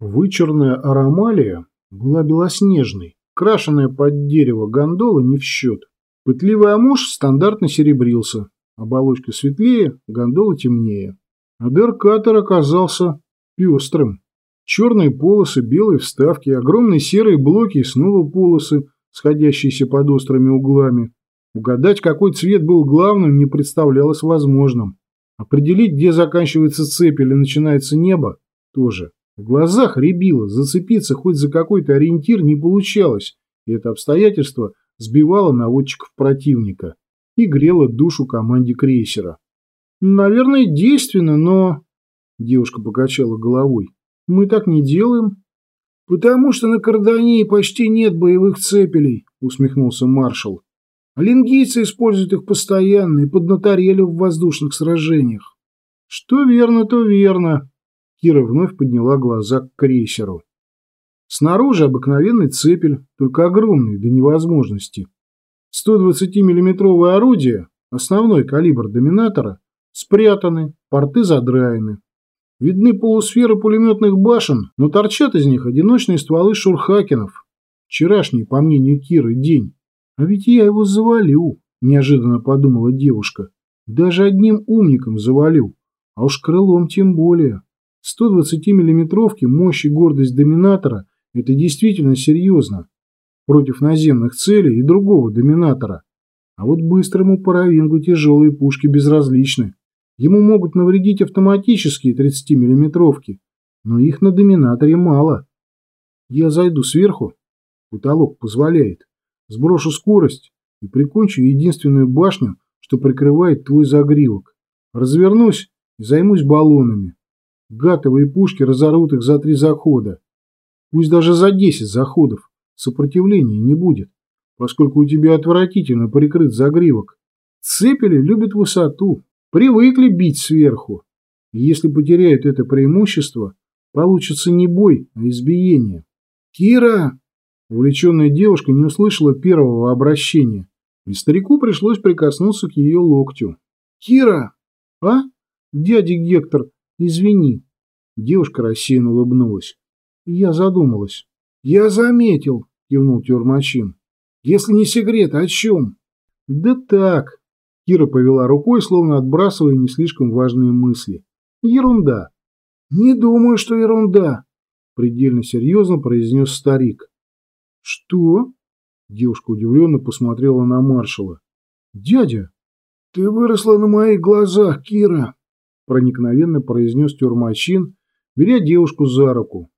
Вычурная аромалия была белоснежной, крашеная под дерево гондола не в счет. Пытливый амуш стандартно серебрился, оболочка светлее, гондола темнее. А Деркатор оказался пестрым. Черные полосы, белые вставки, огромные серые блоки и снова полосы, сходящиеся под острыми углами. Угадать, какой цвет был главным, не представлялось возможным. Определить, где заканчивается цепь или начинается небо, тоже. В глазах рябило, зацепиться хоть за какой-то ориентир не получалось, и это обстоятельство сбивало наводчиков противника и грело душу команде крейсера. «Наверное, действенно, но...» Девушка покачала головой. «Мы так не делаем». «Потому что на Кардании почти нет боевых цепелей», усмехнулся маршал. «А лингийцы используют их постоянно и поднаторели в воздушных сражениях». «Что верно, то верно», Кира вновь подняла глаза к крейсеру. Снаружи обыкновенный цепель, только огромный до невозможности. 120-миллиметровое орудие, основной калибр доминатора, спрятаны, порты задраены. Видны полусферы пулеметных башен, но торчат из них одиночные стволы шурхакенов. Вчерашний, по мнению Киры, день. А ведь я его завалю, неожиданно подумала девушка. Даже одним умником завалю, а уж крылом тем более. 120-миллиметровки мощь и гордость доминатора – это действительно серьезно. Против наземных целей и другого доминатора. А вот быстрому паровингу тяжелые пушки безразличны. Ему могут навредить автоматические 30-миллиметровки, но их на доминаторе мало. Я зайду сверху, потолок позволяет, сброшу скорость и прикончу единственную башню, что прикрывает твой загривок. Развернусь и займусь баллонами. Гатовые пушки разорвут их за три захода. Пусть даже за десять заходов. Сопротивления не будет, поскольку у тебя отвратительно прикрыт загривок. Цепели любят высоту, привыкли бить сверху. И если потеряют это преимущество, получится не бой, а избиение. «Кира!» Увлеченная девушка не услышала первого обращения, и старику пришлось прикоснуться к ее локтю. «Кира!» «А? Дядя Гектор, Извини. Девушка рассеянно улыбнулась. Я задумалась. Я заметил, кивнул Тюрмачин. Если не секрет, о чем? Да так. Кира повела рукой, словно отбрасывая не слишком важные мысли. Ерунда. Не думаю, что ерунда, предельно серьезно произнес старик. Что? Девушка удивленно посмотрела на маршала. Дядя, ты выросла на моих глазах, Кира проникновенно произнес тюрмачин, беря девушку за руку.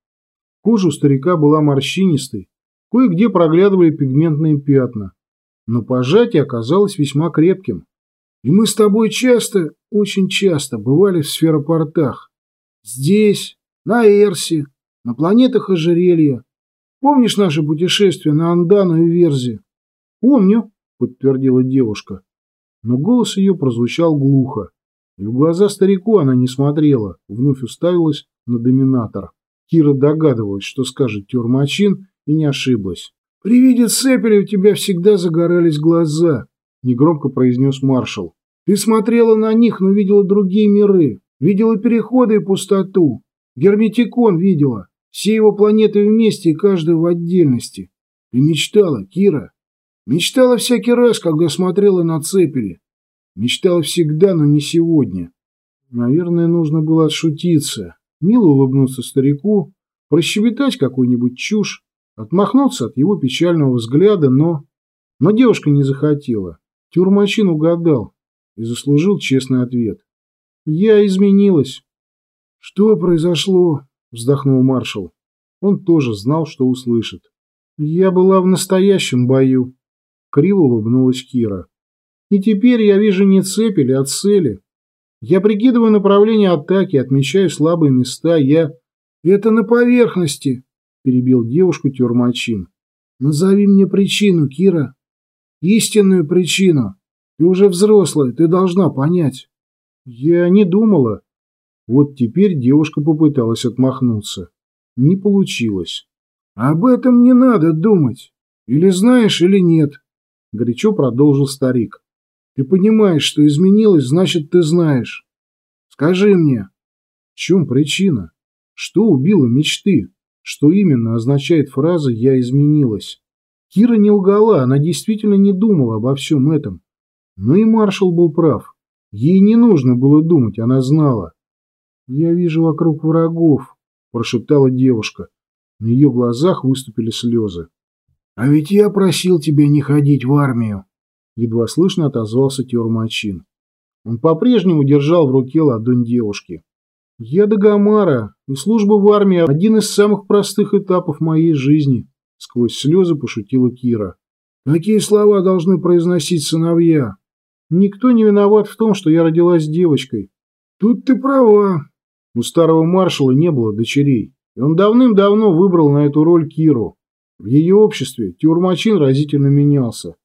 Кожа у старика была морщинистой, кое-где проглядывали пигментные пятна, но пожатие оказалось весьма крепким. И мы с тобой часто, очень часто бывали в сферопортах. Здесь, на Эрсе, на планетах ожерелья. Помнишь наше путешествие на Андану и Верзи? Помню, подтвердила девушка. Но голос ее прозвучал глухо. И в глаза старику она не смотрела, вновь уставилась на доминатор. Кира догадывалась, что скажет Тюрмачин, и не ошиблась. «При виде цепели у тебя всегда загорались глаза», — негромко произнес маршал. «Ты смотрела на них, но видела другие миры, видела переходы и пустоту. Герметикон видела, все его планеты вместе и каждую в отдельности. Ты мечтала, Кира. Мечтала всякий раз, когда смотрела на цепели. Мечтал всегда, но не сегодня. Наверное, нужно было отшутиться, мило улыбнуться старику, прощебетать какую-нибудь чушь, отмахнуться от его печального взгляда, но... Но девушка не захотела. Тюрмачин угадал и заслужил честный ответ. «Я изменилась». «Что произошло?» – вздохнул маршал. Он тоже знал, что услышит. «Я была в настоящем бою», – криво улыбнулась Кира. И теперь я вижу не цепели, а цели. Я прикидываю направление атаки, отмечаю слабые места, я... Это на поверхности, перебил девушку Тюрмачин. Назови мне причину, Кира. Истинную причину. Ты уже взрослая, ты должна понять. Я не думала. Вот теперь девушка попыталась отмахнуться. Не получилось. Об этом не надо думать. Или знаешь, или нет. Горячо продолжил старик. Ты понимаешь, что изменилось, значит, ты знаешь. Скажи мне, в чем причина? Что убило мечты? Что именно означает фраза «я изменилась»? Кира не лгала, она действительно не думала обо всем этом. Но и маршал был прав. Ей не нужно было думать, она знала. «Я вижу вокруг врагов», – прошептала девушка. На ее глазах выступили слезы. «А ведь я просил тебя не ходить в армию», – едва слышно отозвался Тюрмачин. Он по-прежнему держал в руке ладонь девушки. «Я Дагомара, и служба в армии – один из самых простых этапов моей жизни», – сквозь слезы пошутила Кира. «Какие слова должны произносить сыновья? Никто не виноват в том, что я родилась девочкой. Тут ты права». У старого маршала не было дочерей, и он давным-давно выбрал на эту роль Киру. В ее обществе Тюрмачин разительно менялся.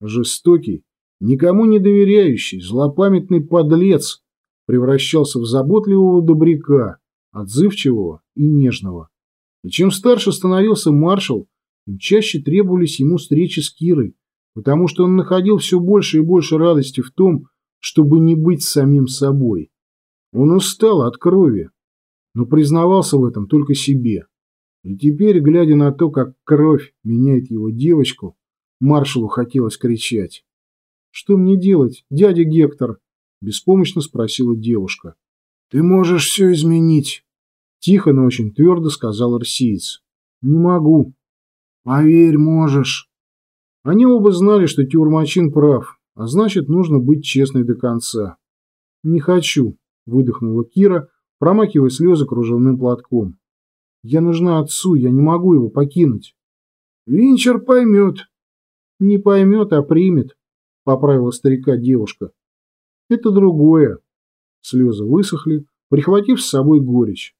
Жестокий, никому не доверяющий, злопамятный подлец превращался в заботливого добряка, отзывчивого и нежного. И чем старше становился маршал, тем чаще требовались ему встречи с Кирой, потому что он находил все больше и больше радости в том, чтобы не быть самим собой. Он устал от крови, но признавался в этом только себе. И теперь, глядя на то, как кровь меняет его девочку, маршалу хотелось кричать. «Что мне делать, дядя Гектор?» – беспомощно спросила девушка. «Ты можешь все изменить», – тихо, но очень твердо сказал Арсиец. «Не могу». «Поверь, можешь». Они оба знали, что Тюрмачин прав, а значит, нужно быть честной до конца. «Не хочу», – выдохнула Кира, промакивая слезы кружевным платком. Я нужна отцу, я не могу его покинуть. Винчер поймет. Не поймет, а примет, поправила старика девушка. Это другое. Слезы высохли, прихватив с собой горечь.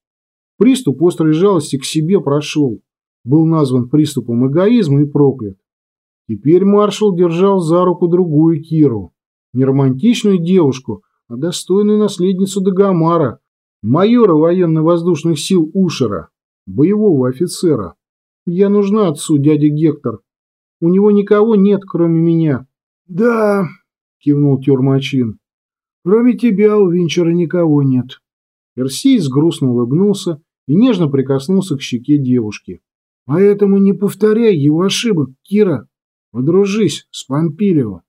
Приступ острой жалости к себе прошел. Был назван приступом эгоизма и проклят. Теперь маршал держал за руку другую Киру. Не романтичную девушку, а достойную наследницу Дагомара, майора военно-воздушных сил Ушера боевого офицера. Я нужна отцу, дядя Гектор. У него никого нет, кроме меня. — Да, — кивнул Тюрмачин. — Кроме тебя у Винчера никого нет. Персиец грустно улыбнулся и нежно прикоснулся к щеке девушки. — Поэтому не повторяй его ошибок, Кира. Подружись с Помпилио.